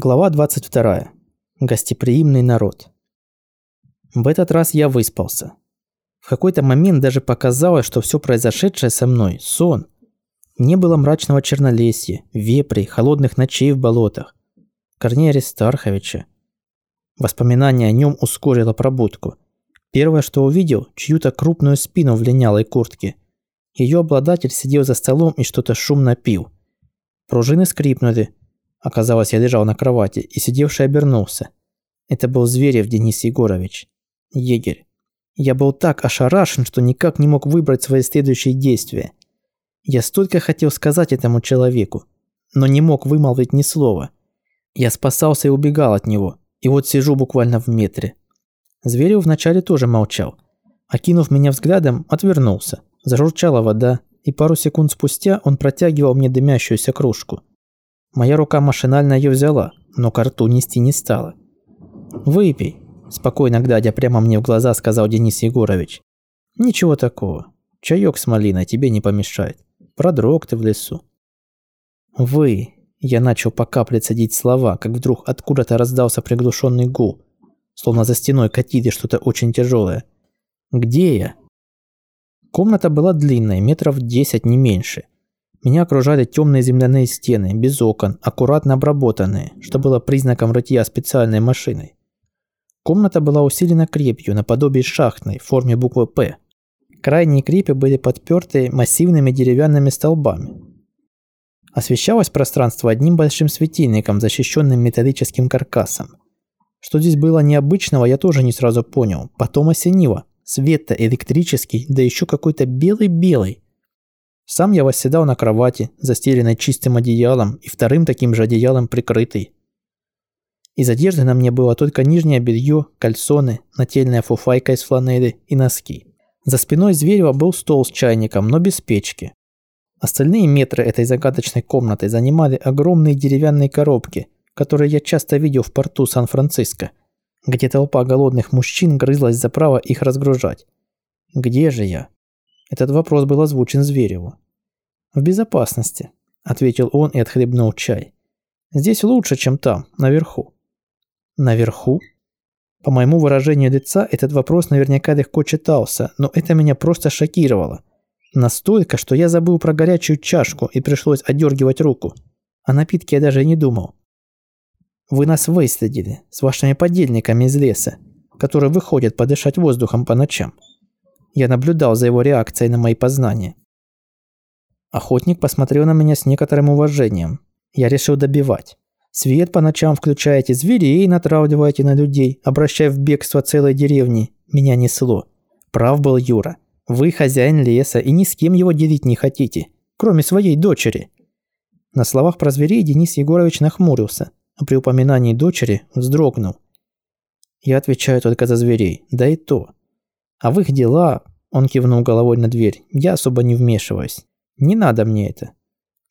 Глава 22. Гостеприимный народ. В этот раз я выспался. В какой-то момент даже показалось, что все произошедшее со мной – сон. Не было мрачного чернолесья, вепрей, холодных ночей в болотах. Корнея Аристарховича. Воспоминание о нем ускорило пробудку. Первое, что увидел – чью-то крупную спину в линялой куртке. Ее обладатель сидел за столом и что-то шумно пил. Пружины скрипнули – Оказалось, я лежал на кровати, и сидевший обернулся. Это был Зверев Денис Егорович. Егерь. Я был так ошарашен, что никак не мог выбрать свои следующие действия. Я столько хотел сказать этому человеку, но не мог вымолвить ни слова. Я спасался и убегал от него, и вот сижу буквально в метре. Зверев вначале тоже молчал. Окинув меня взглядом, отвернулся. Зажурчала вода, и пару секунд спустя он протягивал мне дымящуюся кружку. Моя рука машинально ее взяла, но к рту нести не стала. «Выпей», – спокойно глядя прямо мне в глаза, сказал Денис Егорович. «Ничего такого. Чаек с малиной тебе не помешает. Продрог ты в лесу». «Вы», – я начал по капле цедить слова, как вдруг откуда-то раздался приглушенный гул, словно за стеной катили что-то очень тяжелое. «Где я?» Комната была длинная, метров десять, не меньше – меня окружали темные земляные стены, без окон, аккуратно обработанные, что было признаком рытья специальной машиной. Комната была усилена крепью, наподобие шахтной, в форме буквы «П». Крайние крепи были подперты массивными деревянными столбами. Освещалось пространство одним большим светильником, защищенным металлическим каркасом. Что здесь было необычного, я тоже не сразу понял. Потом осенило. Свет-то электрический, да еще какой-то белый-белый. Сам я восседал на кровати, застеленной чистым одеялом и вторым таким же одеялом прикрытый. Из одежды на мне было только нижнее белье, кальсоны, нательная фуфайка из фланели и носки. За спиной Зверева был стол с чайником, но без печки. Остальные метры этой загадочной комнаты занимали огромные деревянные коробки, которые я часто видел в порту Сан-Франциско, где толпа голодных мужчин грызлась за право их разгружать. Где же я? Этот вопрос был озвучен Звереву. «В безопасности», – ответил он и отхлебнул чай. «Здесь лучше, чем там, наверху». «Наверху?» По моему выражению лица этот вопрос наверняка легко читался, но это меня просто шокировало. Настолько, что я забыл про горячую чашку и пришлось одергивать руку. О напитке я даже не думал. Вы нас выследили с вашими подельниками из леса, которые выходят подышать воздухом по ночам. Я наблюдал за его реакцией на мои познания. Охотник посмотрел на меня с некоторым уважением. Я решил добивать. Свет по ночам включаете, зверей натравливаете на людей, обращая в бегство целой деревни. Меня несло. Прав был Юра. Вы хозяин леса и ни с кем его делить не хотите, кроме своей дочери. На словах про зверей Денис Егорович нахмурился, а при упоминании дочери вздрогнул. Я отвечаю только за зверей, да и то. А в их дела, он кивнул головой на дверь, я особо не вмешиваюсь. Не надо мне это.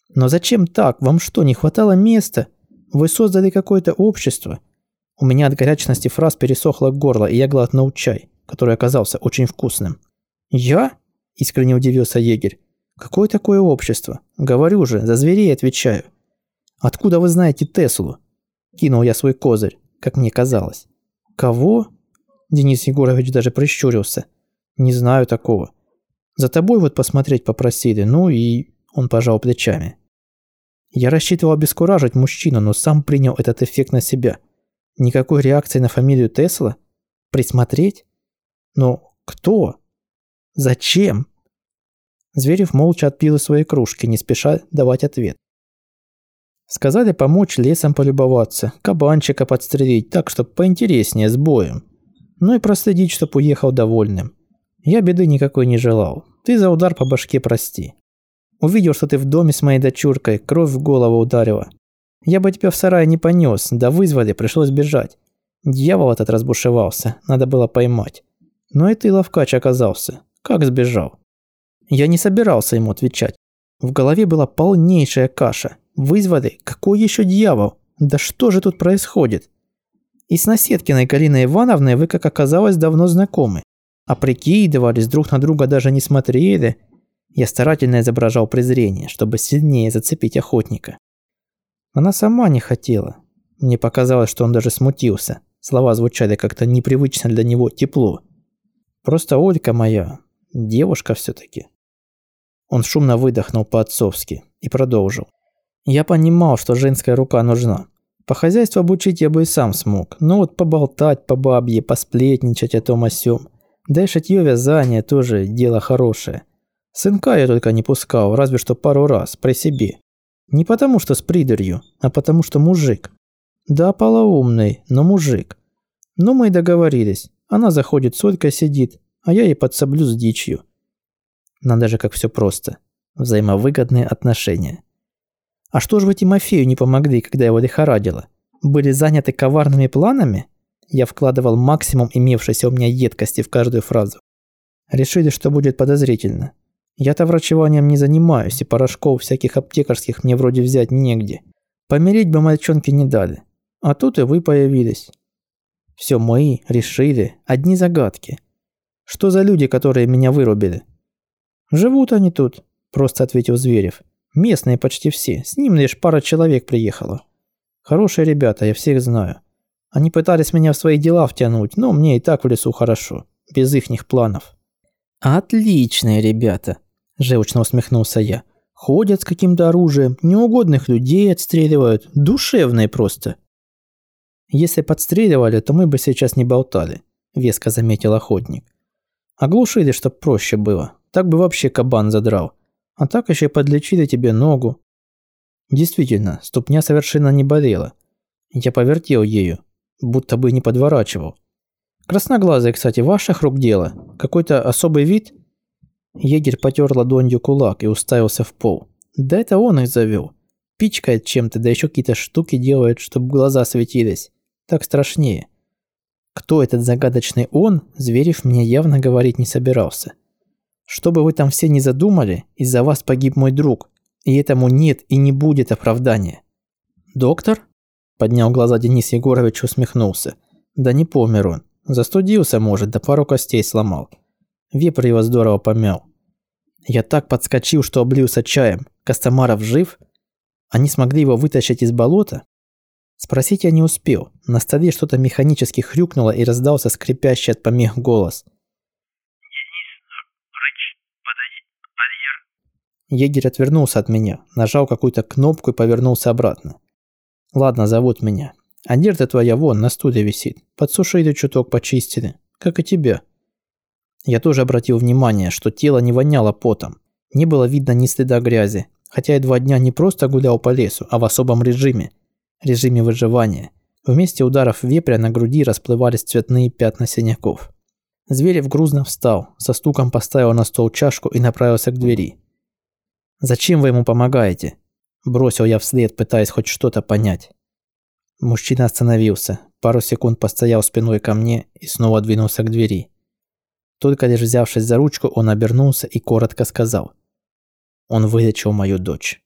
Но зачем так? Вам что, не хватало места? Вы создали какое-то общество? У меня от горячности фраз пересохло горло, и я глотнул чай, который оказался очень вкусным. «Я?» – искренне удивился егерь. «Какое такое общество? Говорю же, за зверей отвечаю». «Откуда вы знаете Теслу?» Кинул я свой козырь, как мне казалось. «Кого?» Денис Егорович даже прищурился. «Не знаю такого. За тобой вот посмотреть попросили, ну и...» Он пожал плечами. Я рассчитывал обескуражить мужчину, но сам принял этот эффект на себя. Никакой реакции на фамилию Тесла? Присмотреть? Но кто? Зачем? Зверев молча отпил из своей кружки, не спеша давать ответ. Сказали помочь лесом полюбоваться, кабанчика подстрелить так, чтобы поинтереснее, с боем. Ну и проследить, чтоб уехал довольным. Я беды никакой не желал. Ты за удар по башке прости. Увидел, что ты в доме с моей дочуркой, кровь в голову ударила. Я бы тебя в сарае не понес, да вызвали, пришлось бежать. Дьявол этот разбушевался, надо было поймать. Но и ты ловкач оказался. Как сбежал? Я не собирался ему отвечать. В голове была полнейшая каша. Вызвали? Какой еще дьявол? Да что же тут происходит? И с Наседкиной Галиной Ивановной вы, как оказалось, давно знакомы. А прикидывались, друг на друга даже не смотрели. Я старательно изображал презрение, чтобы сильнее зацепить охотника. Она сама не хотела. Мне показалось, что он даже смутился. Слова звучали как-то непривычно для него тепло. Просто Олька моя, девушка все таки Он шумно выдохнул по-отцовски и продолжил. Я понимал, что женская рука нужна. По хозяйству обучить я бы и сам смог, но вот поболтать по бабье, посплетничать о том о сём. Да и шитьё вязание тоже дело хорошее. Сынка я только не пускал, разве что пару раз, при себе. Не потому что с придурью, а потому что мужик. Да, полоумный, но мужик. Ну мы и договорились. Она заходит, Солька сидит, а я ей подсоблю с дичью. Надо же, как все просто. Взаимовыгодные отношения. А что же вы Тимофею не помогли, когда его лихорадило? Были заняты коварными планами? Я вкладывал максимум имевшейся у меня едкости в каждую фразу. Решили, что будет подозрительно. Я-то врачеванием не занимаюсь, и порошков всяких аптекарских мне вроде взять негде. Помереть бы мальчонки не дали. А тут и вы появились. Все мои, решили, одни загадки. Что за люди, которые меня вырубили? Живут они тут, просто ответил Зверев. Местные почти все, с ним лишь пара человек приехала. Хорошие ребята, я всех знаю. Они пытались меня в свои дела втянуть, но мне и так в лесу хорошо, без ихних планов. Отличные ребята, желчно усмехнулся я. Ходят с каким-то оружием, неугодных людей отстреливают, душевные просто. Если подстреливали, то мы бы сейчас не болтали, веско заметил охотник. Оглушили, чтоб проще было. Так бы вообще кабан задрал. А так еще подлечили тебе ногу. Действительно, ступня совершенно не болела. Я повертел ею, будто бы не подворачивал. Красноглазые, кстати, ваших рук дело. Какой-то особый вид? Егерь потер ладонью кулак и уставился в пол. Да это он их завел. Пичкает чем-то, да еще какие-то штуки делает, чтобы глаза светились. Так страшнее. Кто этот загадочный он, Зверев мне явно говорить не собирался. Что бы вы там все не задумали, из-за вас погиб мой друг, и этому нет и не будет оправдания. Доктор? Поднял глаза Денис Егорович усмехнулся. Да не помер он. Застудился, может, да пару костей сломал. Вепрь его здорово помял. Я так подскочил, что облился чаем. Костомаров жив? Они смогли его вытащить из болота? Спросить я не успел. На столе что-то механически хрюкнуло и раздался скрипящий от помех голос. Егерь отвернулся от меня, нажал какую-то кнопку и повернулся обратно. «Ладно, зовут меня. Одежда твоя вон на стуле висит. Подсушили чуток, почистили. Как и тебя». Я тоже обратил внимание, что тело не воняло потом. Не было видно ни следа грязи, хотя я два дня не просто гулял по лесу, а в особом режиме. Режиме выживания. Вместе ударов вепря на груди расплывались цветные пятна синяков. Зверев грузно встал, со стуком поставил на стол чашку и направился к двери. «Зачем вы ему помогаете?» Бросил я вслед, пытаясь хоть что-то понять. Мужчина остановился, пару секунд постоял спиной ко мне и снова двинулся к двери. Только лишь взявшись за ручку, он обернулся и коротко сказал. «Он вылечил мою дочь».